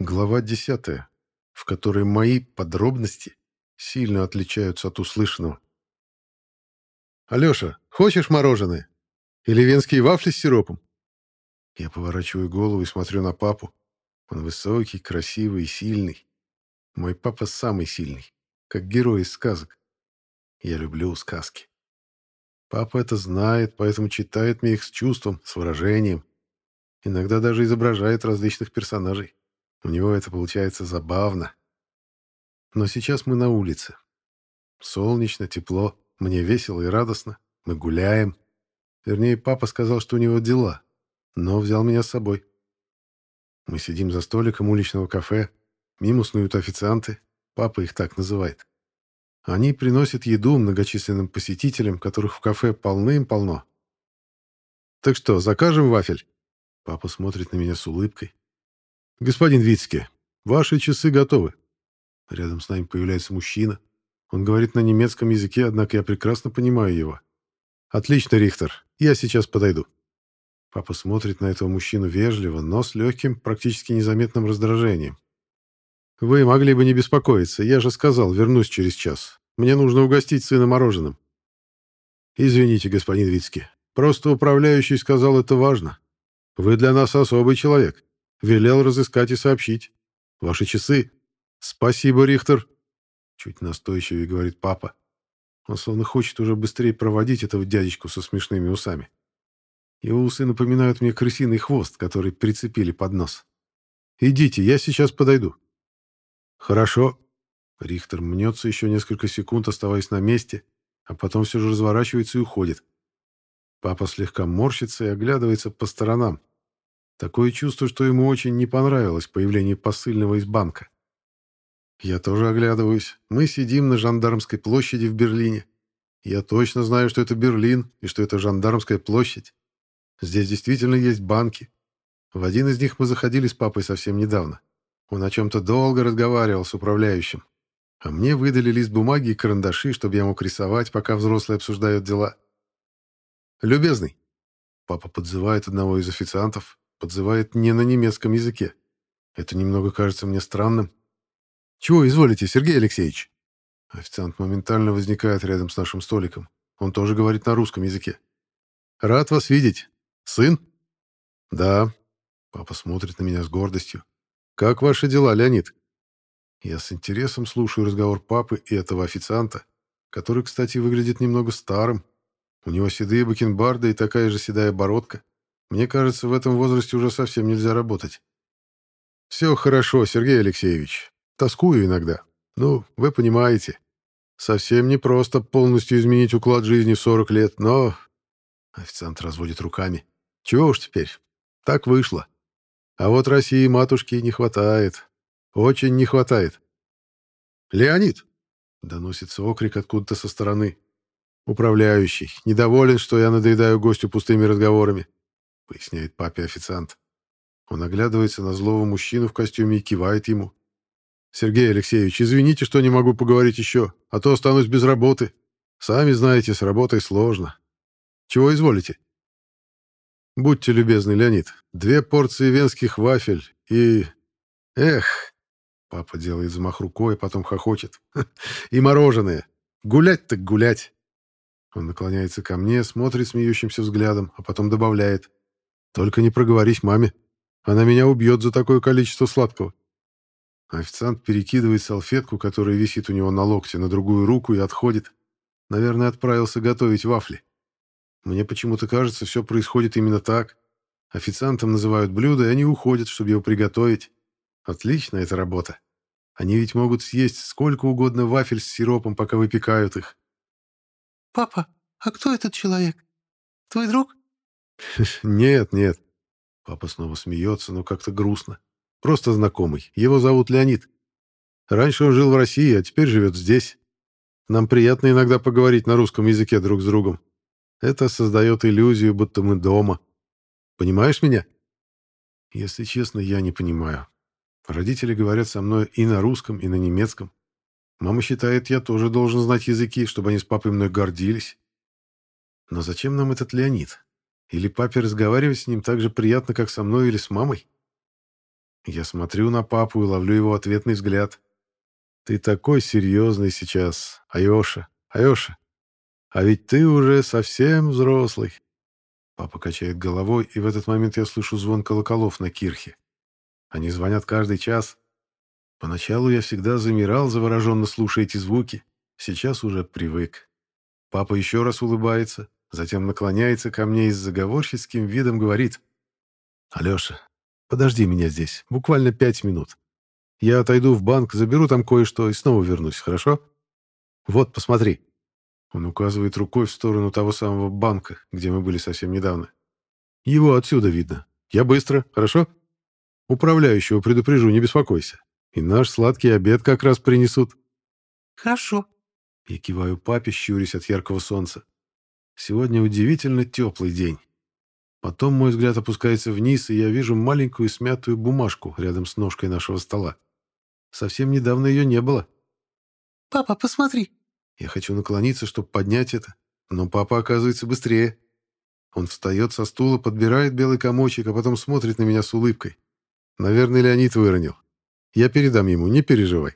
Глава десятая, в которой мои подробности сильно отличаются от услышанного. «Алеша, хочешь мороженое? Или венские вафли с сиропом?» Я поворачиваю голову и смотрю на папу. Он высокий, красивый и сильный. Мой папа самый сильный, как герой из сказок. Я люблю сказки. Папа это знает, поэтому читает мне их с чувством, с выражением. Иногда даже изображает различных персонажей. У него это получается забавно. Но сейчас мы на улице. Солнечно, тепло, мне весело и радостно. Мы гуляем. Вернее, папа сказал, что у него дела, но взял меня с собой. Мы сидим за столиком уличного кафе. Мимо снуют официанты. Папа их так называет. Они приносят еду многочисленным посетителям, которых в кафе полным-полно. «Так что, закажем вафель?» Папа смотрит на меня с улыбкой. «Господин Вицке, ваши часы готовы». Рядом с нами появляется мужчина. Он говорит на немецком языке, однако я прекрасно понимаю его. «Отлично, Рихтер, я сейчас подойду». Папа смотрит на этого мужчину вежливо, но с легким, практически незаметным раздражением. «Вы могли бы не беспокоиться, я же сказал, вернусь через час. Мне нужно угостить сына мороженым». «Извините, господин Вицки, просто управляющий сказал, это важно. Вы для нас особый человек. Велел разыскать и сообщить. Ваши часы. Спасибо, Рихтер. Чуть настойчивее говорит папа. Он словно хочет уже быстрее проводить этого дядечку со смешными усами. Его усы напоминают мне крысиный хвост, который прицепили под нос. «Идите, я сейчас подойду». «Хорошо». Рихтер мнется еще несколько секунд, оставаясь на месте, а потом все же разворачивается и уходит. Папа слегка морщится и оглядывается по сторонам. Такое чувство, что ему очень не понравилось появление посыльного из банка. Я тоже оглядываюсь. Мы сидим на Жандармской площади в Берлине. Я точно знаю, что это Берлин и что это Жандармская площадь. Здесь действительно есть банки. В один из них мы заходили с папой совсем недавно. Он о чем-то долго разговаривал с управляющим. А мне выдали лист бумаги и карандаши, чтобы я мог рисовать, пока взрослые обсуждают дела. «Любезный!» Папа подзывает одного из официантов, подзывает не на немецком языке. Это немного кажется мне странным. «Чего изволите, Сергей Алексеевич?» Официант моментально возникает рядом с нашим столиком. Он тоже говорит на русском языке. «Рад вас видеть. Сын?» «Да». Папа смотрит на меня с гордостью. «Как ваши дела, Леонид?» Я с интересом слушаю разговор папы и этого официанта, который, кстати, выглядит немного старым. У него седые бакенбарды и такая же седая бородка. Мне кажется, в этом возрасте уже совсем нельзя работать. «Все хорошо, Сергей Алексеевич. Тоскую иногда. Ну, вы понимаете. Совсем не просто полностью изменить уклад жизни в 40 лет, но...» Официант разводит руками. «Чего уж теперь. Так вышло. А вот России матушки не хватает. Очень не хватает». «Леонид!» — доносится окрик откуда-то со стороны. «Управляющий. Недоволен, что я надоедаю гостю пустыми разговорами», — поясняет папе официант. Он оглядывается на злого мужчину в костюме и кивает ему. «Сергей Алексеевич, извините, что не могу поговорить еще, а то останусь без работы. Сами знаете, с работой сложно. Чего изволите?» «Будьте любезны, Леонид, две порции венских вафель и... Эх!» Папа делает замах рукой, а потом хохочет. «И мороженое. Гулять так гулять!» Он наклоняется ко мне, смотрит смеющимся взглядом, а потом добавляет. «Только не проговорись маме. Она меня убьет за такое количество сладкого». Официант перекидывает салфетку, которая висит у него на локте, на другую руку и отходит. Наверное, отправился готовить вафли. Мне почему-то кажется, все происходит именно так. Официантам называют блюдо, и они уходят, чтобы его приготовить. Отличная эта работа. Они ведь могут съесть сколько угодно вафель с сиропом, пока выпекают их. «Папа, а кто этот человек? Твой друг?» «Нет, нет». Папа снова смеется, но как-то грустно. Просто знакомый. Его зовут Леонид. Раньше он жил в России, а теперь живет здесь. Нам приятно иногда поговорить на русском языке друг с другом. Это создает иллюзию, будто мы дома. Понимаешь меня? Если честно, я не понимаю. Родители говорят со мной и на русском, и на немецком. Мама считает, я тоже должен знать языки, чтобы они с папой мной гордились. Но зачем нам этот Леонид? Или папе разговаривать с ним так же приятно, как со мной или с мамой? Я смотрю на папу и ловлю его ответный взгляд. Ты такой серьезный сейчас, Айоша, Айоша. А ведь ты уже совсем взрослый. Папа качает головой, и в этот момент я слышу звон колоколов на кирхе. Они звонят каждый час. Поначалу я всегда замирал, завороженно слушая эти звуки. Сейчас уже привык. Папа еще раз улыбается, затем наклоняется ко мне и с заговорческим видом говорит. «Алеша, подожди меня здесь, буквально пять минут. Я отойду в банк, заберу там кое-что и снова вернусь, хорошо? Вот, посмотри». Он указывает рукой в сторону того самого банка, где мы были совсем недавно. Его отсюда видно. Я быстро, хорошо? Управляющего предупрежу, не беспокойся. И наш сладкий обед как раз принесут. Хорошо. Я киваю папе, щурясь от яркого солнца. Сегодня удивительно теплый день. Потом мой взгляд опускается вниз, и я вижу маленькую смятую бумажку рядом с ножкой нашего стола. Совсем недавно ее не было. «Папа, посмотри!» Я хочу наклониться, чтобы поднять это, но папа оказывается быстрее. Он встает со стула, подбирает белый комочек, а потом смотрит на меня с улыбкой. Наверное, Леонид выронил. Я передам ему, не переживай.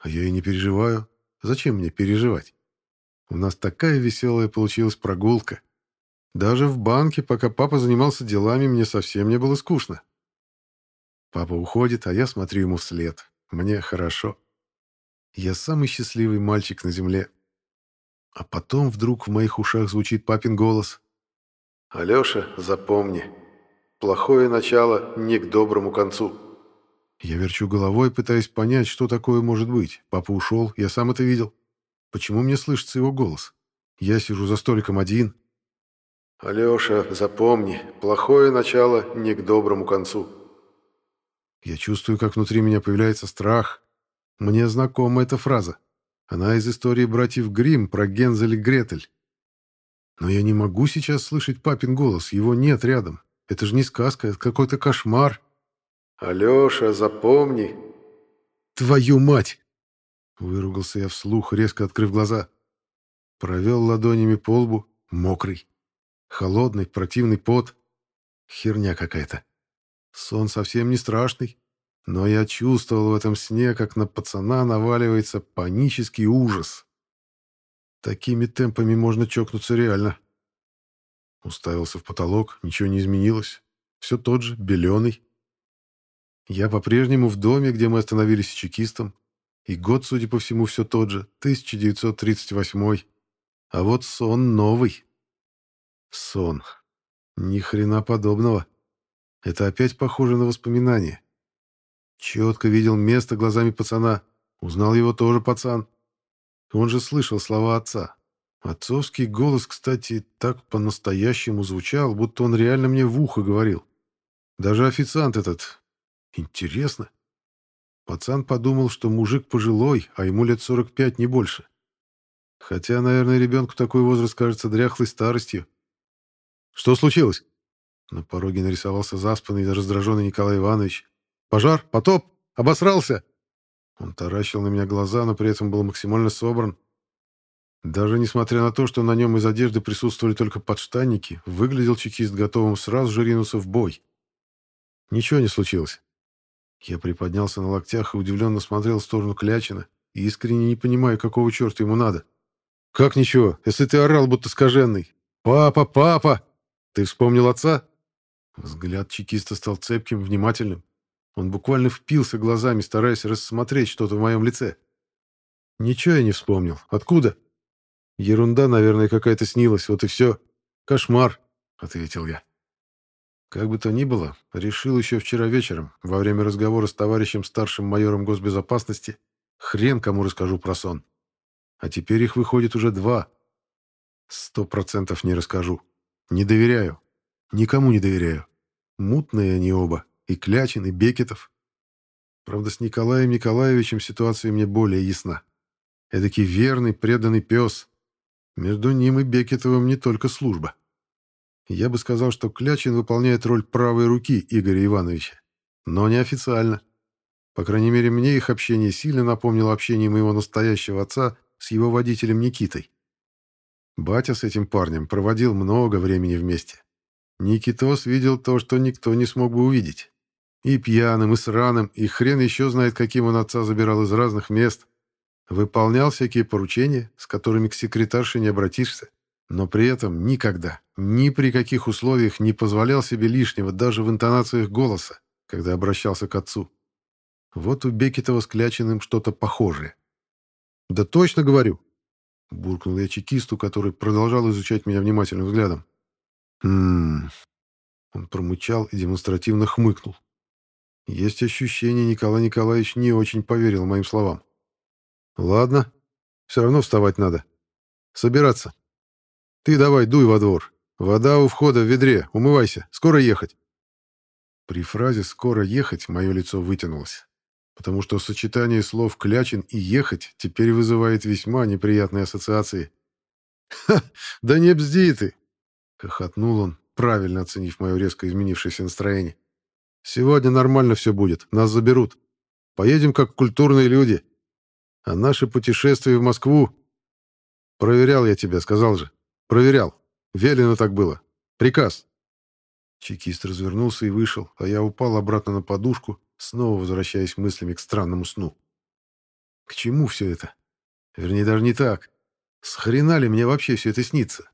А я и не переживаю. Зачем мне переживать? У нас такая веселая получилась прогулка. Даже в банке, пока папа занимался делами, мне совсем не было скучно. Папа уходит, а я смотрю ему вслед. Мне хорошо. Я самый счастливый мальчик на земле. А потом вдруг в моих ушах звучит папин голос. «Алеша, запомни, плохое начало не к доброму концу». Я верчу головой, пытаясь понять, что такое может быть. Папа ушел, я сам это видел. Почему мне слышится его голос? Я сижу за столиком один. «Алеша, запомни, плохое начало не к доброму концу». Я чувствую, как внутри меня появляется страх, мне знакома эта фраза. Она из истории братьев Гримм про Гензель и Гретель. Но я не могу сейчас слышать папин голос, его нет рядом. Это же не сказка, это какой-то кошмар. «Алеша, запомни!» «Твою мать!» Выругался я вслух, резко открыв глаза. Провел ладонями по лбу, мокрый. Холодный, противный пот. Херня какая-то. Сон совсем не страшный. Но я чувствовал в этом сне, как на пацана наваливается панический ужас. Такими темпами можно чокнуться реально. Уставился в потолок, ничего не изменилось. Все тот же, беленый. Я по-прежнему в доме, где мы остановились с чекистом. И год, судя по всему, все тот же, 1938. А вот сон новый. Сон. Ни хрена подобного. Это опять похоже на воспоминания. Четко видел место глазами пацана. Узнал его тоже пацан. Он же слышал слова отца. Отцовский голос, кстати, так по-настоящему звучал, будто он реально мне в ухо говорил. Даже официант этот. Интересно. Пацан подумал, что мужик пожилой, а ему лет 45, не больше. Хотя, наверное, ребенку такой возраст кажется дряхлой старостью. Что случилось? На пороге нарисовался заспанный и раздраженный Николай Иванович. Пожар? Потоп? Обосрался?» Он таращил на меня глаза, но при этом был максимально собран. Даже несмотря на то, что на нем из одежды присутствовали только подштанники, выглядел чекист готовым сразу же ринуться в бой. Ничего не случилось. Я приподнялся на локтях и удивленно смотрел в сторону Клячина, искренне не понимаю, какого черта ему надо. «Как ничего, если ты орал, будто скаженный? Папа, папа! Ты вспомнил отца?» Взгляд чекиста стал цепким, внимательным. Он буквально впился глазами, стараясь рассмотреть что-то в моем лице. Ничего я не вспомнил. Откуда? Ерунда, наверное, какая-то снилась, вот и все. Кошмар, — ответил я. Как бы то ни было, решил еще вчера вечером, во время разговора с товарищем старшим майором госбезопасности, хрен кому расскажу про сон. А теперь их выходит уже два. Сто процентов не расскажу. Не доверяю. Никому не доверяю. Мутные они оба. И Клячин, и Бекетов. Правда, с Николаем Николаевичем ситуация мне более ясна. Эдакий верный, преданный пес. Между ним и Бекетовым не только служба. Я бы сказал, что Клячин выполняет роль правой руки Игоря Ивановича. Но неофициально. По крайней мере, мне их общение сильно напомнило общение моего настоящего отца с его водителем Никитой. Батя с этим парнем проводил много времени вместе. Никитос видел то, что никто не смог бы увидеть. И пьяным, и сраным, и хрен еще знает, каким он отца забирал из разных мест. Выполнял всякие поручения, с которыми к секретарше не обратишься, но при этом никогда, ни при каких условиях не позволял себе лишнего даже в интонациях голоса, когда обращался к отцу. Вот у Бекетова с Клячиным что-то похожее. «Да точно говорю!» — буркнул я чекисту, который продолжал изучать меня внимательным взглядом. «Хм...» Он промычал и демонстративно хмыкнул. Есть ощущение, Николай Николаевич не очень поверил моим словам. «Ладно, все равно вставать надо. Собираться. Ты давай дуй во двор. Вода у входа в ведре, умывайся, скоро ехать». При фразе «скоро ехать» мое лицо вытянулось потому что сочетание слов «клячин» и «ехать» теперь вызывает весьма неприятные ассоциации. «Ха! Да не бзди ты!» — хохотнул он, правильно оценив мое резко изменившееся настроение. «Сегодня нормально все будет, нас заберут. Поедем как культурные люди. А наше путешествие в Москву... Проверял я тебя, сказал же. Проверял. Велено так было. Приказ». Чекист развернулся и вышел, а я упал обратно на подушку, снова возвращаясь мыслями к странному сну. К чему все это? Вернее, даже не так. С хрена ли мне вообще все это снится?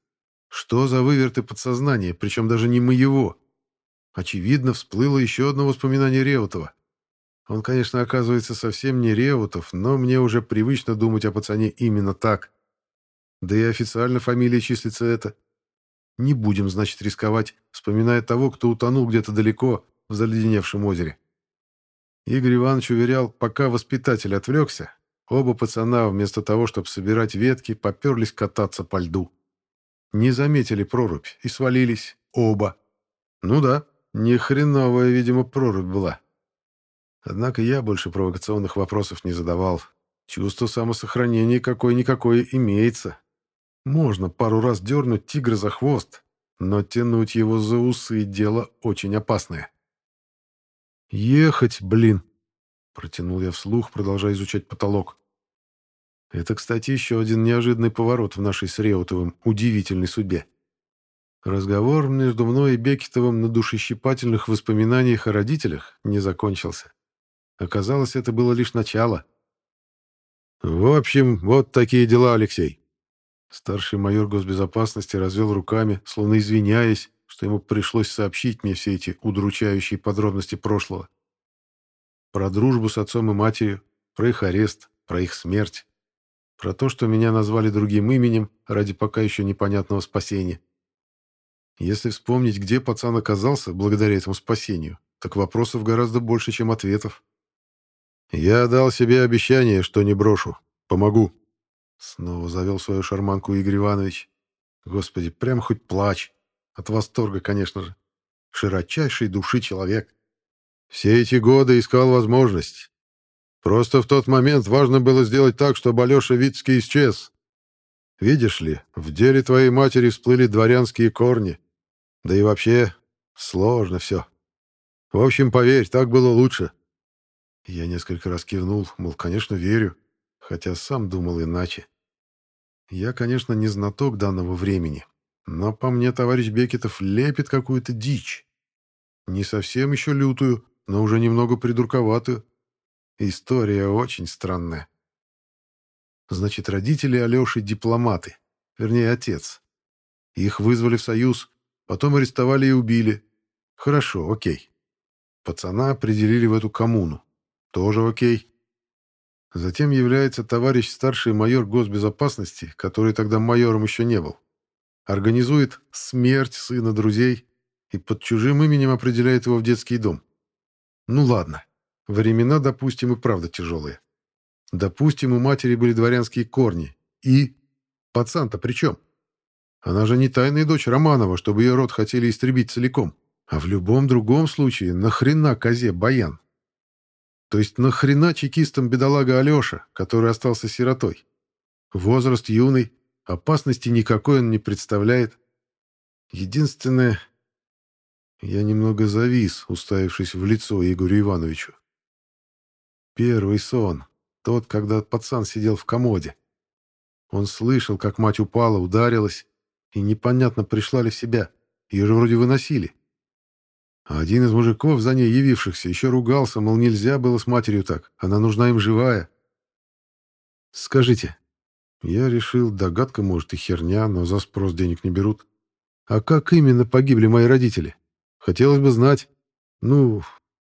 Что за выверты подсознания, причем даже не моего? Очевидно, всплыло еще одно воспоминание Реутова. Он, конечно, оказывается совсем не Реутов, но мне уже привычно думать о пацане именно так. Да и официально фамилия числится это. Не будем, значит, рисковать, вспоминая того, кто утонул где-то далеко в заледеневшем озере. Игорь Иванович уверял, пока воспитатель отвлекся, оба пацана вместо того, чтобы собирать ветки, поперлись кататься по льду. Не заметили прорубь и свалились оба. Ну да, ни хреновая, видимо, прорубь была. Однако я больше провокационных вопросов не задавал. Чувство самосохранения какое-никакое имеется. Можно пару раз дернуть тигра за хвост, но тянуть его за усы — дело очень опасное. «Ехать, блин!» — протянул я вслух, продолжая изучать потолок. Это, кстати, еще один неожиданный поворот в нашей с Реутовым удивительной судьбе. Разговор между мной и Бекетовым на душещипательных воспоминаниях о родителях не закончился. Оказалось, это было лишь начало. «В общем, вот такие дела, Алексей». Старший майор госбезопасности развел руками, словно извиняясь, что ему пришлось сообщить мне все эти удручающие подробности прошлого. Про дружбу с отцом и матерью, про их арест, про их смерть, про то, что меня назвали другим именем ради пока еще непонятного спасения. Если вспомнить, где пацан оказался благодаря этому спасению, так вопросов гораздо больше, чем ответов. «Я дал себе обещание, что не брошу. Помогу». Снова завел свою шарманку Игорь Иванович. «Господи, прям хоть плачь. От восторга, конечно же. Широчайшей души человек. Все эти годы искал возможность. Просто в тот момент важно было сделать так, чтобы Алеша Вицкий исчез. Видишь ли, в деле твоей матери всплыли дворянские корни. Да и вообще, сложно все. В общем, поверь, так было лучше. Я несколько раз кивнул, мол, конечно, верю, хотя сам думал иначе. Я, конечно, не знаток данного времени, но по мне товарищ Бекетов лепит какую-то дичь. Не совсем еще лютую, но уже немного придурковатую. История очень странная. Значит, родители Алеши дипломаты, вернее, отец. Их вызвали в Союз, потом арестовали и убили. Хорошо, окей. Пацана определили в эту коммуну. Тоже окей. Затем является товарищ старший майор госбезопасности, который тогда майором еще не был организует смерть сына друзей и под чужим именем определяет его в детский дом. Ну ладно, времена, допустим, и правда тяжелые. Допустим, у матери были дворянские корни. И... Пацан-то при чем? Она же не тайная дочь Романова, чтобы ее род хотели истребить целиком. А в любом другом случае, нахрена козе Баян? То есть нахрена чекистам бедолага Алеша, который остался сиротой? Возраст юный, Опасности никакой он не представляет. Единственное... Я немного завис, уставившись в лицо Игорю Ивановичу. Первый сон. Тот, когда пацан сидел в комоде. Он слышал, как мать упала, ударилась, и непонятно, пришла ли в себя. Ее же вроде выносили. А один из мужиков, за ней явившихся, еще ругался, мол, нельзя было с матерью так, она нужна им живая. Скажите, я решил, догадка, может, и херня, но за спрос денег не берут. А как именно погибли мои родители? Хотелось бы знать. Ну,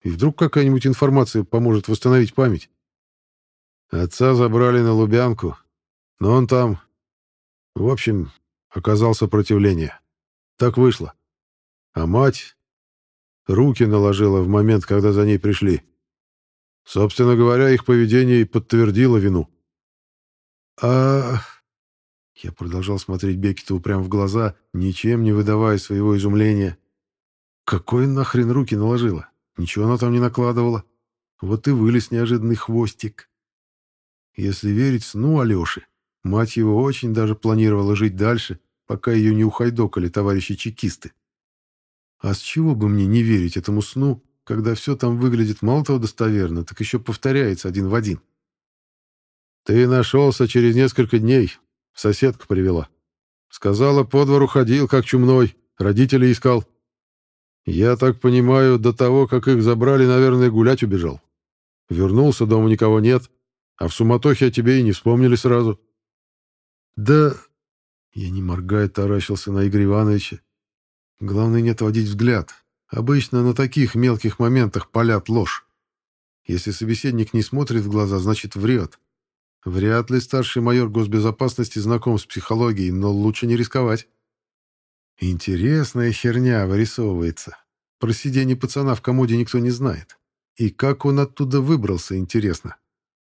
и вдруг какая-нибудь информация поможет восстановить память. Отца забрали на Лубянку, но он там... В общем, оказал сопротивление. Так вышло. А мать руки наложила в момент, когда за ней пришли. Собственно говоря, их поведение и подтвердило вину. А... Я продолжал смотреть Бекетову прямо в глаза, ничем не выдавая своего изумления. Какой нахрен руки наложила? Ничего она там не накладывала. Вот и вылез неожиданный хвостик. Если верить сну Алёши, мать его очень даже планировала жить дальше, пока ее не ухайдокали товарищи-чекисты. А с чего бы мне не верить этому сну, когда все там выглядит мало того достоверно, так еще повторяется один в один? Ты нашелся через несколько дней. Соседка привела. Сказала, по двору ходил, как чумной, родителей искал. Я так понимаю, до того, как их забрали, наверное, гулять убежал. Вернулся, дома никого нет, а в суматохе о тебе и не вспомнили сразу. Да... Я не моргая таращился на Игоря Ивановича, Главное не отводить взгляд. Обычно на таких мелких моментах палят ложь. Если собеседник не смотрит в глаза, значит врет. Вряд ли старший майор госбезопасности знаком с психологией, но лучше не рисковать. Интересная херня вырисовывается. Про сидение пацана в комоде никто не знает. И как он оттуда выбрался, интересно.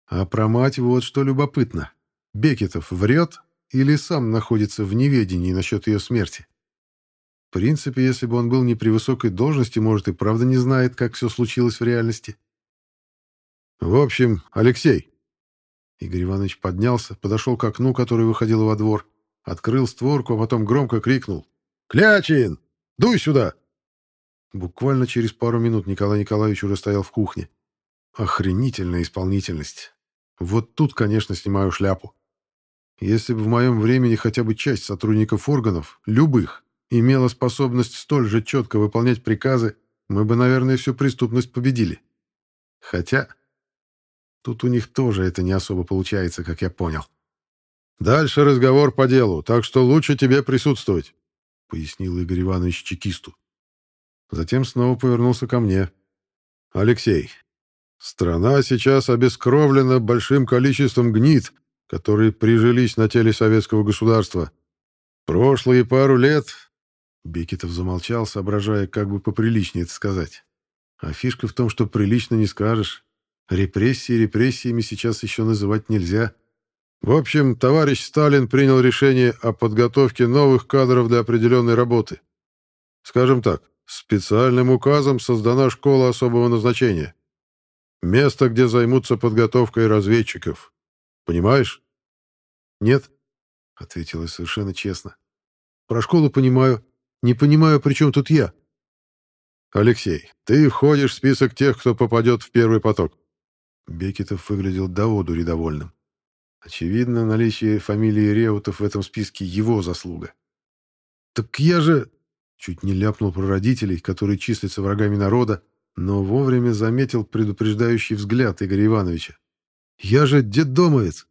А про мать вот что любопытно. Бекетов врет или сам находится в неведении насчет ее смерти? В принципе, если бы он был не при высокой должности, может, и правда не знает, как все случилось в реальности. В общем, Алексей. Игорь Иванович поднялся, подошел к окну, которое выходило во двор, открыл створку, а потом громко крикнул. «Клячин! Дуй сюда!» Буквально через пару минут Николай Николаевич уже стоял в кухне. Охренительная исполнительность. Вот тут, конечно, снимаю шляпу. Если бы в моем времени хотя бы часть сотрудников органов, любых, имела способность столь же четко выполнять приказы, мы бы, наверное, всю преступность победили. Хотя тут у них тоже это не особо получается, как я понял. «Дальше разговор по делу, так что лучше тебе присутствовать», — пояснил Игорь Иванович чекисту. Затем снова повернулся ко мне. «Алексей, страна сейчас обескровлена большим количеством гнид, которые прижились на теле советского государства. Прошлые пару лет Бекетов замолчал, соображая, как бы поприличнее это сказать. А фишка в том, что прилично не скажешь. Репрессии репрессиями сейчас еще называть нельзя. В общем, товарищ Сталин принял решение о подготовке новых кадров для определенной работы. Скажем так, специальным указом создана школа особого назначения. Место, где займутся подготовкой разведчиков. Понимаешь? Нет, ответила совершенно честно. Про школу понимаю, не понимаю, при чем тут я?» «Алексей, ты входишь в список тех, кто попадет в первый поток». Бекетов выглядел до одури довольным. Очевидно, наличие фамилии Реутов в этом списке его заслуга. «Так я же...» Чуть не ляпнул про родителей, которые числятся врагами народа, но вовремя заметил предупреждающий взгляд Игоря Ивановича. «Я же детдомовец!»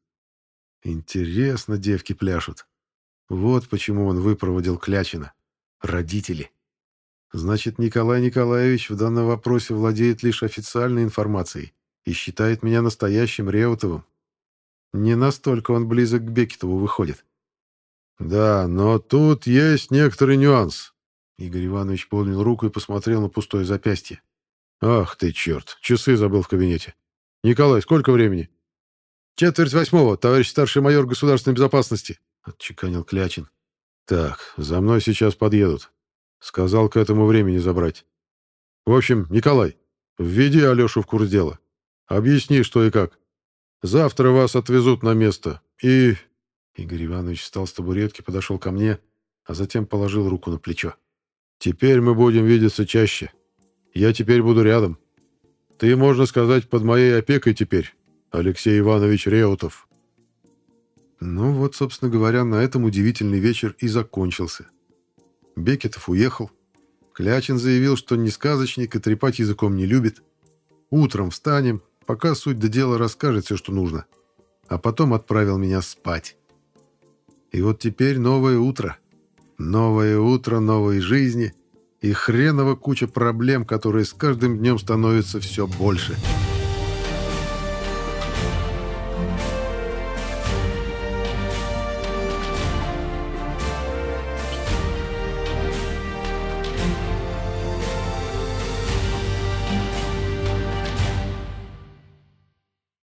Интересно, девки пляшут. Вот почему он выпроводил Клячина родители. Значит, Николай Николаевич в данном вопросе владеет лишь официальной информацией и считает меня настоящим Реутовым. Не настолько он близок к Бекетову выходит. Да, но тут есть некоторый нюанс. Игорь Иванович поднял руку и посмотрел на пустое запястье. Ах ты черт, часы забыл в кабинете. Николай, сколько времени? Четверть восьмого, товарищ старший майор государственной безопасности, отчеканил Клячин. «Так, за мной сейчас подъедут. Сказал к этому времени забрать. В общем, Николай, введи Алешу в курс дела. Объясни, что и как. Завтра вас отвезут на место. И...» Игорь Иванович встал с табуретки, подошел ко мне, а затем положил руку на плечо. «Теперь мы будем видеться чаще. Я теперь буду рядом. Ты, можно сказать, под моей опекой теперь, Алексей Иванович Реутов». Ну вот, собственно говоря, на этом удивительный вечер и закончился. Бекетов уехал. Клячин заявил, что не сказочник и трепать языком не любит. Утром встанем, пока суть до дела расскажет все, что нужно. А потом отправил меня спать. И вот теперь новое утро. Новое утро новой жизни и хреново куча проблем, которые с каждым днем становятся все больше. «Все больше».